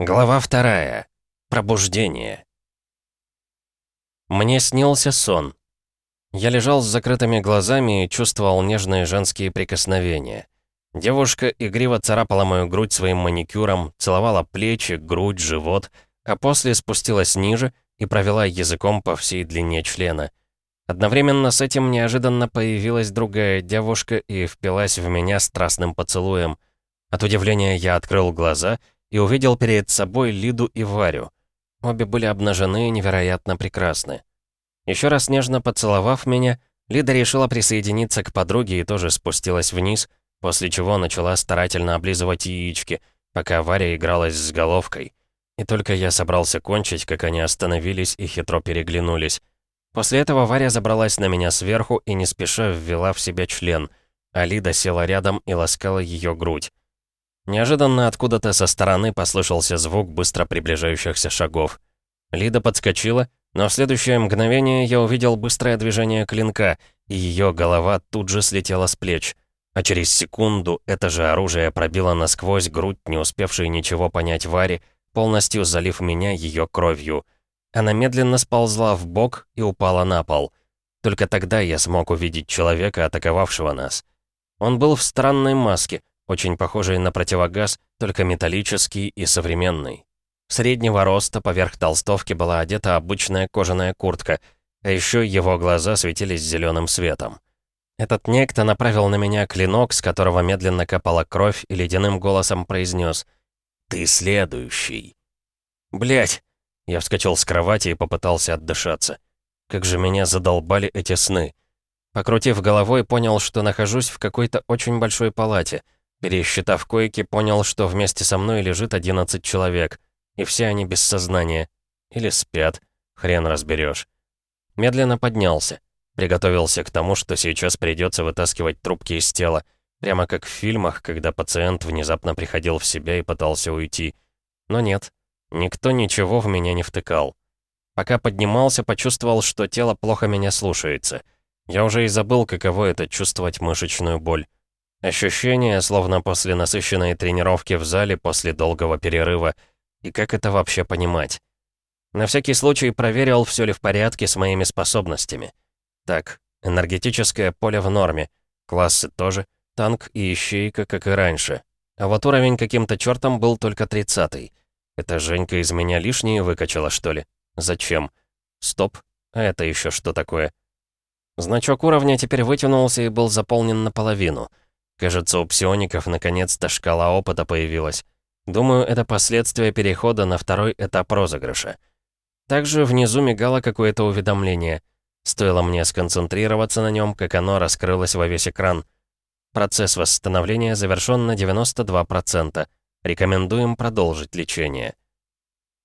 Глава вторая. Пробуждение. Мне снился сон. Я лежал с закрытыми глазами и чувствовал нежные женские прикосновения. Девушка игриво царапала мою грудь своим маникюром, целовала плечи, грудь, живот, а после спустилась ниже и провела языком по всей длине члена. Одновременно с этим неожиданно появилась другая девушка и впилась в меня страстным поцелуем. От удивления я открыл глаза — и увидел перед собой Лиду и Варю. Обе были обнажены и невероятно прекрасны. Еще раз нежно поцеловав меня, Лида решила присоединиться к подруге и тоже спустилась вниз, после чего начала старательно облизывать яички, пока Варя игралась с головкой. И только я собрался кончить, как они остановились и хитро переглянулись. После этого Варя забралась на меня сверху и не спеша ввела в себя член, а Лида села рядом и ласкала ее грудь. Неожиданно откуда-то со стороны послышался звук быстро приближающихся шагов. Лида подскочила, но в следующее мгновение я увидел быстрое движение клинка, и ее голова тут же слетела с плеч. А через секунду это же оружие пробило насквозь грудь, не успевшей ничего понять Варе, полностью залив меня ее кровью. Она медленно сползла в бок и упала на пол. Только тогда я смог увидеть человека, атаковавшего нас. Он был в странной маске, очень похожий на противогаз, только металлический и современный. Среднего роста поверх толстовки была одета обычная кожаная куртка, а еще его глаза светились зеленым светом. Этот некто направил на меня клинок, с которого медленно капала кровь, и ледяным голосом произнес «Ты следующий». Блять! Я вскочил с кровати и попытался отдышаться. Как же меня задолбали эти сны. Покрутив головой, понял, что нахожусь в какой-то очень большой палате — Пересчитав койки, понял, что вместе со мной лежит 11 человек, и все они без сознания. Или спят, хрен разберешь. Медленно поднялся. Приготовился к тому, что сейчас придется вытаскивать трубки из тела, прямо как в фильмах, когда пациент внезапно приходил в себя и пытался уйти. Но нет, никто ничего в меня не втыкал. Пока поднимался, почувствовал, что тело плохо меня слушается. Я уже и забыл, каково это чувствовать мышечную боль. Ощущение, словно после насыщенной тренировки в зале после долгого перерыва. И как это вообще понимать? На всякий случай проверил, все ли в порядке с моими способностями. Так, энергетическое поле в норме. Классы тоже. Танк и ищейка, как и раньше. А вот уровень каким-то чертом был только тридцатый. Это Женька из меня лишнее выкачала, что ли? Зачем? Стоп. А это еще что такое? Значок уровня теперь вытянулся и был заполнен наполовину — Кажется, у псиоников наконец-то шкала опыта появилась. Думаю, это последствия перехода на второй этап розыгрыша. Также внизу мигало какое-то уведомление. Стоило мне сконцентрироваться на нем, как оно раскрылось во весь экран. Процесс восстановления завершен на 92%. Рекомендуем продолжить лечение.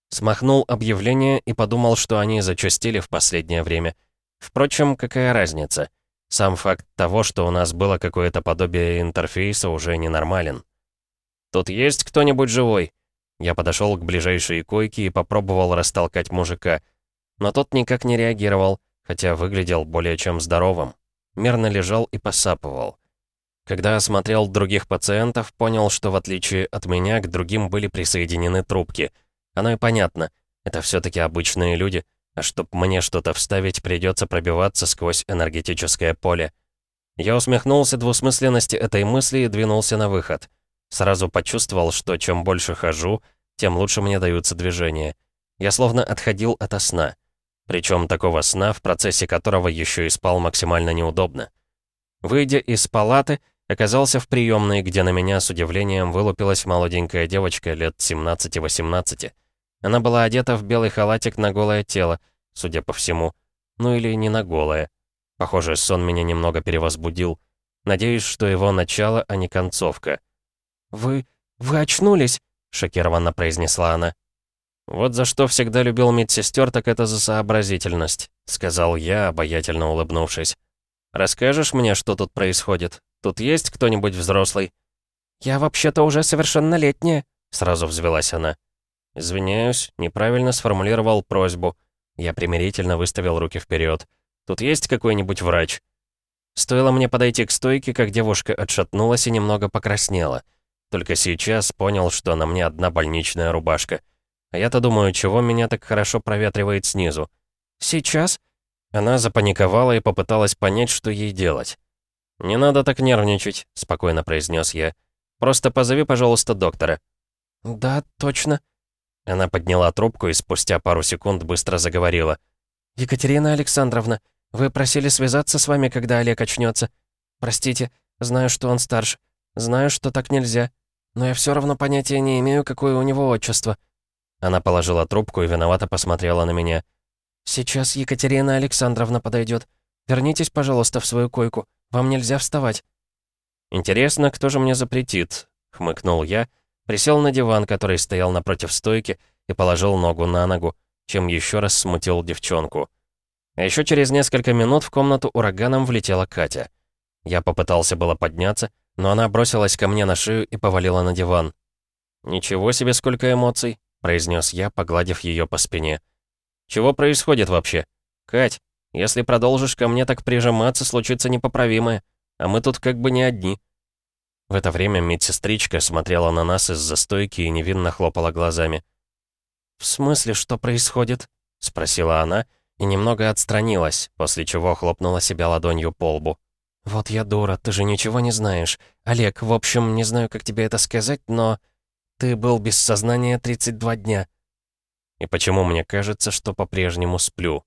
Смахнул объявление и подумал, что они зачастили в последнее время. Впрочем, какая разница? Сам факт того, что у нас было какое-то подобие интерфейса, уже ненормален. «Тут есть кто-нибудь живой?» Я подошел к ближайшей койке и попробовал растолкать мужика. Но тот никак не реагировал, хотя выглядел более чем здоровым. Мирно лежал и посапывал. Когда осмотрел других пациентов, понял, что в отличие от меня, к другим были присоединены трубки. Оно и понятно, это все таки обычные люди, а чтоб мне что-то вставить, придется пробиваться сквозь энергетическое поле. Я усмехнулся двусмысленности этой мысли и двинулся на выход. Сразу почувствовал, что чем больше хожу, тем лучше мне даются движения. Я словно отходил ото сна. Причем такого сна, в процессе которого еще и спал максимально неудобно. Выйдя из палаты, оказался в приемной, где на меня с удивлением вылупилась молоденькая девочка лет 17-18. Она была одета в белый халатик на голое тело, судя по всему. Ну или не на голое. Похоже, сон меня немного перевозбудил. Надеюсь, что его начало, а не концовка. «Вы... вы очнулись?» — шокированно произнесла она. «Вот за что всегда любил медсестер, так это за сообразительность», — сказал я, обаятельно улыбнувшись. «Расскажешь мне, что тут происходит? Тут есть кто-нибудь взрослый?» «Я вообще-то уже совершеннолетняя», — сразу взвелась она. «Извиняюсь, неправильно сформулировал просьбу». Я примирительно выставил руки вперед. «Тут есть какой-нибудь врач?» Стоило мне подойти к стойке, как девушка отшатнулась и немного покраснела. Только сейчас понял, что на мне одна больничная рубашка. А я-то думаю, чего меня так хорошо проветривает снизу. «Сейчас?» Она запаниковала и попыталась понять, что ей делать. «Не надо так нервничать», — спокойно произнес я. «Просто позови, пожалуйста, доктора». «Да, точно». Она подняла трубку и спустя пару секунд быстро заговорила. «Екатерина Александровна, вы просили связаться с вами, когда Олег очнется. Простите, знаю, что он старше. Знаю, что так нельзя. Но я все равно понятия не имею, какое у него отчество». Она положила трубку и виновато посмотрела на меня. «Сейчас Екатерина Александровна подойдет. Вернитесь, пожалуйста, в свою койку. Вам нельзя вставать». «Интересно, кто же мне запретит?» — хмыкнул я, присел на диван, который стоял напротив стойки, и положил ногу на ногу, чем еще раз смутил девчонку. А еще через несколько минут в комнату ураганом влетела Катя. Я попытался было подняться, но она бросилась ко мне на шею и повалила на диван. «Ничего себе, сколько эмоций!» — произнес я, погладив ее по спине. «Чего происходит вообще? Кать, если продолжишь ко мне так прижиматься, случится непоправимое, а мы тут как бы не одни». В это время медсестричка смотрела на нас из-за стойки и невинно хлопала глазами. «В смысле, что происходит?» — спросила она и немного отстранилась, после чего хлопнула себя ладонью по лбу. «Вот я дура, ты же ничего не знаешь. Олег, в общем, не знаю, как тебе это сказать, но... Ты был без сознания 32 дня». «И почему мне кажется, что по-прежнему сплю?»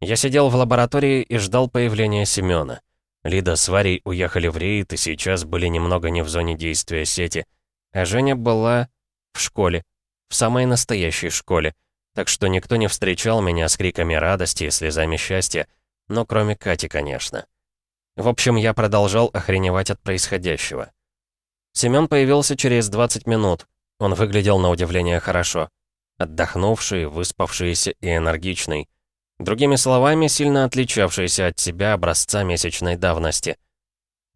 Я сидел в лаборатории и ждал появления Семёна. Лида с Варей уехали в рейд и сейчас были немного не в зоне действия сети. А Женя была в школе, в самой настоящей школе. Так что никто не встречал меня с криками радости и слезами счастья, но кроме Кати, конечно. В общем, я продолжал охреневать от происходящего. Семён появился через 20 минут. Он выглядел на удивление хорошо. Отдохнувший, выспавшийся и энергичный. Другими словами, сильно отличавшийся от себя образца месячной давности.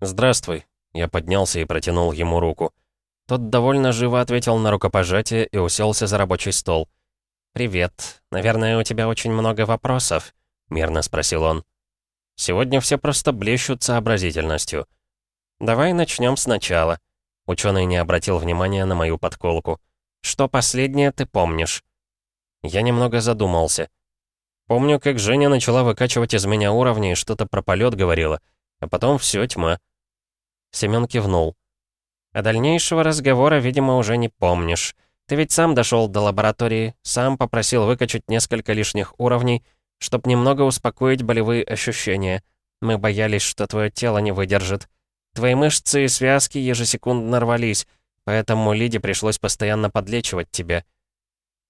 «Здравствуй». Я поднялся и протянул ему руку. Тот довольно живо ответил на рукопожатие и уселся за рабочий стол. «Привет. Наверное, у тебя очень много вопросов?» — мирно спросил он. Сегодня все просто блещут сообразительностью. Давай начнем сначала. Ученый не обратил внимания на мою подколку. Что последнее ты помнишь? Я немного задумался. Помню, как Женя начала выкачивать из меня уровни и что-то про полет говорила, а потом все тьма. Семен кивнул. А дальнейшего разговора, видимо, уже не помнишь. Ты ведь сам дошел до лаборатории, сам попросил выкачать несколько лишних уровней, чтоб немного успокоить болевые ощущения. Мы боялись, что твое тело не выдержит. Твои мышцы и связки ежесекундно рвались, поэтому Лиде пришлось постоянно подлечивать тебя.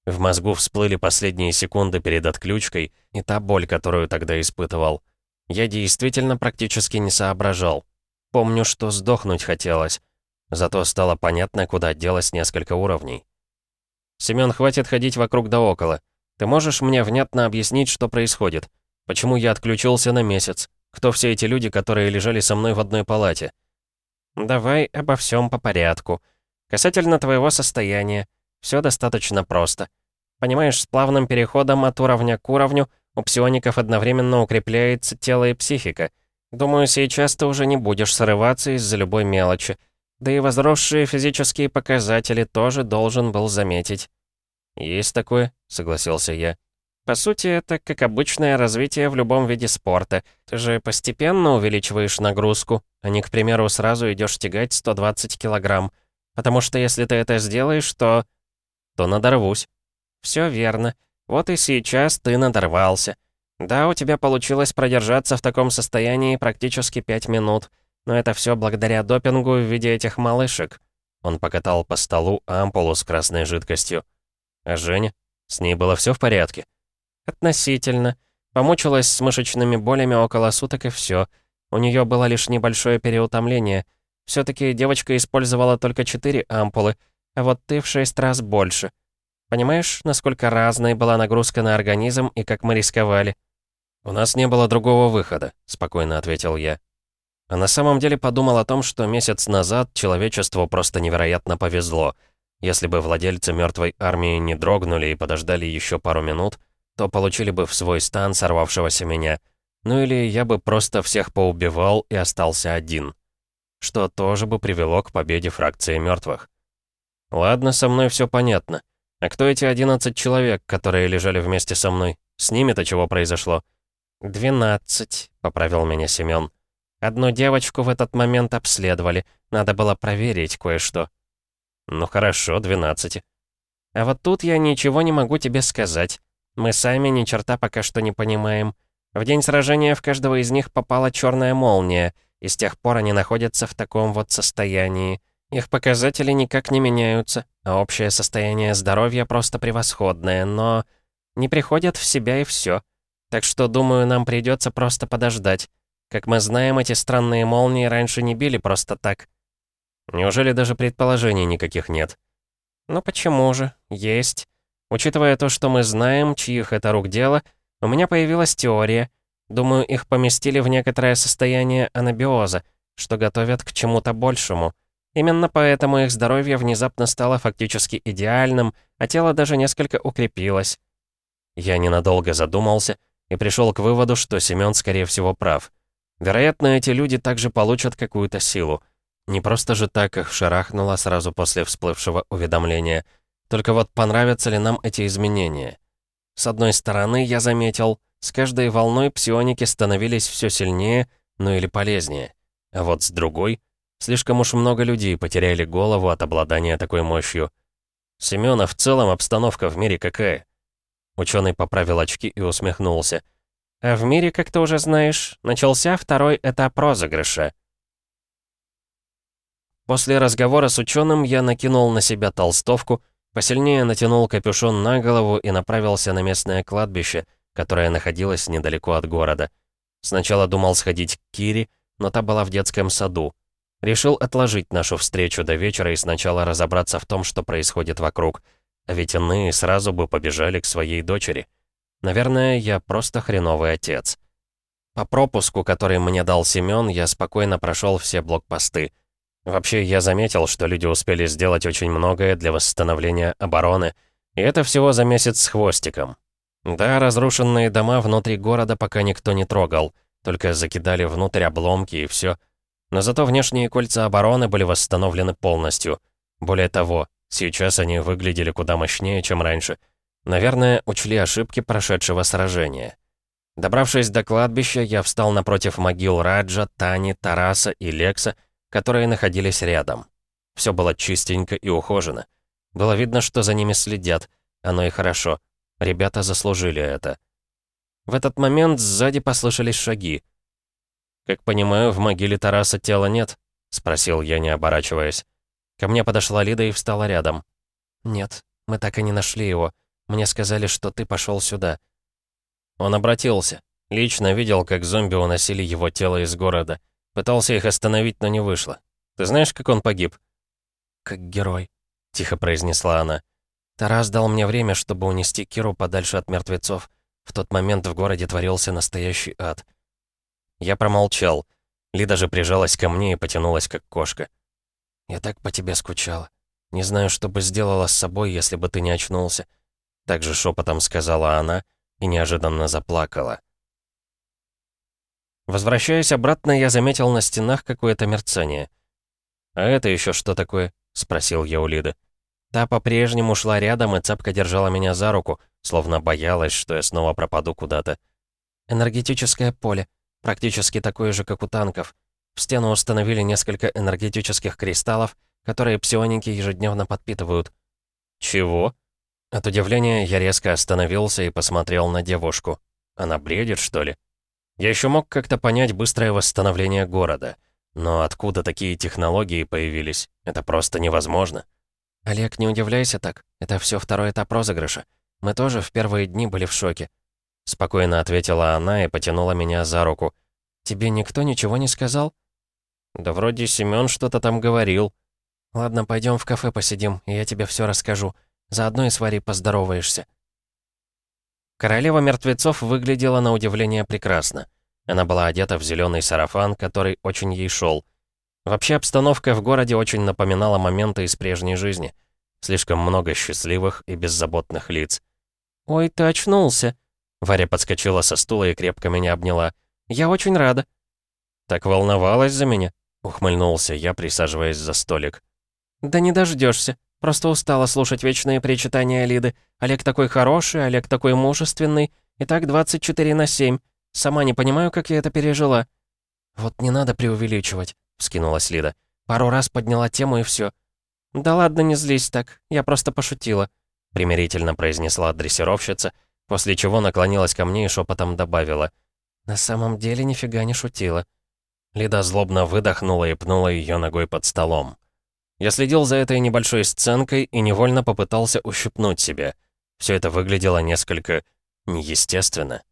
В мозгу всплыли последние секунды перед отключкой и та боль, которую тогда испытывал. Я действительно практически не соображал. Помню, что сдохнуть хотелось. Зато стало понятно, куда делось несколько уровней. «Семён, хватит ходить вокруг да около. Ты можешь мне внятно объяснить, что происходит? Почему я отключился на месяц? Кто все эти люди, которые лежали со мной в одной палате? Давай обо всем по порядку. Касательно твоего состояния, все достаточно просто. Понимаешь, с плавным переходом от уровня к уровню у псиоников одновременно укрепляется тело и психика. Думаю, сейчас ты уже не будешь срываться из-за любой мелочи. Да и возросшие физические показатели тоже должен был заметить. «Есть такое», — согласился я. «По сути, это как обычное развитие в любом виде спорта. Ты же постепенно увеличиваешь нагрузку, а не, к примеру, сразу идешь тягать 120 килограмм. Потому что если ты это сделаешь, то... то надорвусь». «Все верно. Вот и сейчас ты надорвался. Да, у тебя получилось продержаться в таком состоянии практически 5 минут, но это все благодаря допингу в виде этих малышек». Он покатал по столу ампулу с красной жидкостью. А Женя? С ней было все в порядке? Относительно. Помучилась с мышечными болями около суток и все. У нее было лишь небольшое переутомление. все таки девочка использовала только четыре ампулы, а вот ты в шесть раз больше. Понимаешь, насколько разной была нагрузка на организм и как мы рисковали? «У нас не было другого выхода», — спокойно ответил я. А на самом деле подумал о том, что месяц назад человечеству просто невероятно повезло — если бы владельцы мертвой армии не дрогнули и подождали еще пару минут, то получили бы в свой стан сорвавшегося меня. Ну или я бы просто всех поубивал и остался один. что тоже бы привело к победе фракции мертвых. Ладно, со мной все понятно. А кто эти 11 человек, которые лежали вместе со мной? С ними-то чего произошло? «Двенадцать», — поправил меня Семён. «Одну девочку в этот момент обследовали. Надо было проверить кое-что». «Ну хорошо, двенадцать. А вот тут я ничего не могу тебе сказать. Мы сами ни черта пока что не понимаем. В день сражения в каждого из них попала черная молния, и с тех пор они находятся в таком вот состоянии. Их показатели никак не меняются, а общее состояние здоровья просто превосходное, но не приходят в себя и все. Так что, думаю, нам придется просто подождать. Как мы знаем, эти странные молнии раньше не били просто так. Неужели даже предположений никаких нет? Ну почему же? Есть. Учитывая то, что мы знаем, чьих это рук дело, у меня появилась теория. Думаю, их поместили в некоторое состояние анабиоза, что готовят к чему-то большему. Именно поэтому их здоровье внезапно стало фактически идеальным, а тело даже несколько укрепилось. Я ненадолго задумался и пришел к выводу, что Семён, скорее всего, прав. Вероятно, эти люди также получат какую-то силу. Не просто же так их шарахнуло сразу после всплывшего уведомления. Только вот понравятся ли нам эти изменения? С одной стороны, я заметил, с каждой волной псионики становились все сильнее, ну или полезнее. А вот с другой, слишком уж много людей потеряли голову от обладания такой мощью. Семёна, в целом обстановка в мире какая? Ученый поправил очки и усмехнулся. А в мире, как ты уже знаешь, начался второй этап розыгрыша. После разговора с ученым я накинул на себя толстовку, посильнее натянул капюшон на голову и направился на местное кладбище, которое находилось недалеко от города. Сначала думал сходить к Кире, но та была в детском саду. Решил отложить нашу встречу до вечера и сначала разобраться в том, что происходит вокруг. А ведь иные сразу бы побежали к своей дочери. Наверное, я просто хреновый отец. По пропуску, который мне дал Семён, я спокойно прошел все блокпосты. Вообще, я заметил, что люди успели сделать очень многое для восстановления обороны, и это всего за месяц с хвостиком. Да, разрушенные дома внутри города пока никто не трогал, только закидали внутрь обломки и все. Но зато внешние кольца обороны были восстановлены полностью. Более того, сейчас они выглядели куда мощнее, чем раньше. Наверное, учли ошибки прошедшего сражения. Добравшись до кладбища, я встал напротив могил Раджа, Тани, Тараса и Лекса, которые находились рядом. Все было чистенько и ухожено. Было видно, что за ними следят. Оно и хорошо. Ребята заслужили это. В этот момент сзади послышались шаги. «Как понимаю, в могиле Тараса тела нет?» — спросил я, не оборачиваясь. Ко мне подошла Лида и встала рядом. «Нет, мы так и не нашли его. Мне сказали, что ты пошел сюда». Он обратился. Лично видел, как зомби уносили его тело из города. Пытался их остановить, но не вышло. Ты знаешь, как он погиб?» «Как герой», — тихо произнесла она. «Тарас дал мне время, чтобы унести Киру подальше от мертвецов. В тот момент в городе творился настоящий ад». Я промолчал. Лида же прижалась ко мне и потянулась, как кошка. «Я так по тебе скучала. Не знаю, что бы сделала с собой, если бы ты не очнулся». Также шепотом сказала она и неожиданно заплакала. Возвращаясь обратно, я заметил на стенах какое-то мерцание. «А это еще что такое?» — спросил я у Лиды. Та по-прежнему шла рядом, и цапка держала меня за руку, словно боялась, что я снова пропаду куда-то. «Энергетическое поле. Практически такое же, как у танков. В стену установили несколько энергетических кристаллов, которые псионики ежедневно подпитывают». «Чего?» От удивления я резко остановился и посмотрел на девушку. Она бредит, что ли? Я еще мог как-то понять быстрое восстановление города. Но откуда такие технологии появились? Это просто невозможно. «Олег, не удивляйся так. Это все второй этап розыгрыша. Мы тоже в первые дни были в шоке». Спокойно ответила она и потянула меня за руку. «Тебе никто ничего не сказал?» «Да вроде Семён что-то там говорил». «Ладно, пойдем в кафе посидим, и я тебе все расскажу. Заодно и с Варей поздороваешься». Королева мертвецов выглядела на удивление прекрасно. Она была одета в зеленый сарафан, который очень ей шел. Вообще обстановка в городе очень напоминала моменты из прежней жизни. Слишком много счастливых и беззаботных лиц. «Ой, ты очнулся!» Варя подскочила со стула и крепко меня обняла. «Я очень рада». «Так волновалась за меня?» — ухмыльнулся я, присаживаясь за столик. «Да не дождешься. Просто устала слушать вечные причитания Лиды. Олег такой хороший, Олег такой мужественный. И так 24 на 7. Сама не понимаю, как я это пережила». «Вот не надо преувеличивать», — вскинулась Лида. «Пару раз подняла тему и все. «Да ладно, не злись так. Я просто пошутила», — примирительно произнесла дрессировщица, после чего наклонилась ко мне и шепотом добавила. «На самом деле нифига не шутила». Лида злобно выдохнула и пнула ее ногой под столом. Я следил за этой небольшой сценкой и невольно попытался ущипнуть себя. Все это выглядело несколько неестественно.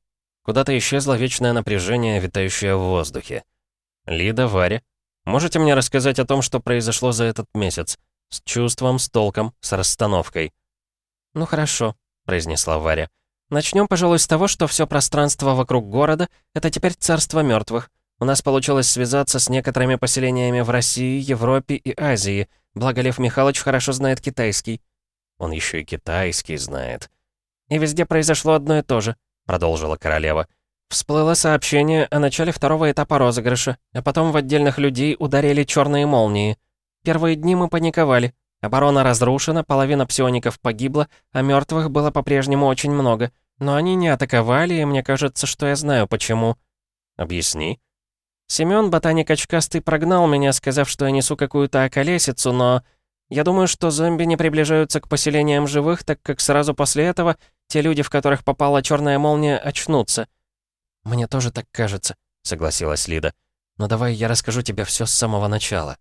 Куда-то исчезло вечное напряжение, витающее в воздухе. «Лида, Варя, можете мне рассказать о том, что произошло за этот месяц? С чувством, с толком, с расстановкой?» «Ну хорошо», — произнесла Варя. Начнем, пожалуй, с того, что все пространство вокруг города — это теперь царство мертвых. У нас получилось связаться с некоторыми поселениями в России, Европе и Азии, благо Лев Михайлович хорошо знает китайский». «Он еще и китайский знает». «И везде произошло одно и то же. — продолжила королева. Всплыло сообщение о начале второго этапа розыгрыша, а потом в отдельных людей ударили черные молнии. Первые дни мы паниковали. Оборона разрушена, половина псиоников погибла, а мертвых было по-прежнему очень много. Но они не атаковали, и мне кажется, что я знаю почему. Объясни. Семён, ботаник очкастый, прогнал меня, сказав, что я несу какую-то околесицу, но... Я думаю, что зомби не приближаются к поселениям живых, так как сразу после этого те люди, в которых попала черная молния, очнутся». «Мне тоже так кажется», — согласилась Лида. «Но давай я расскажу тебе все с самого начала».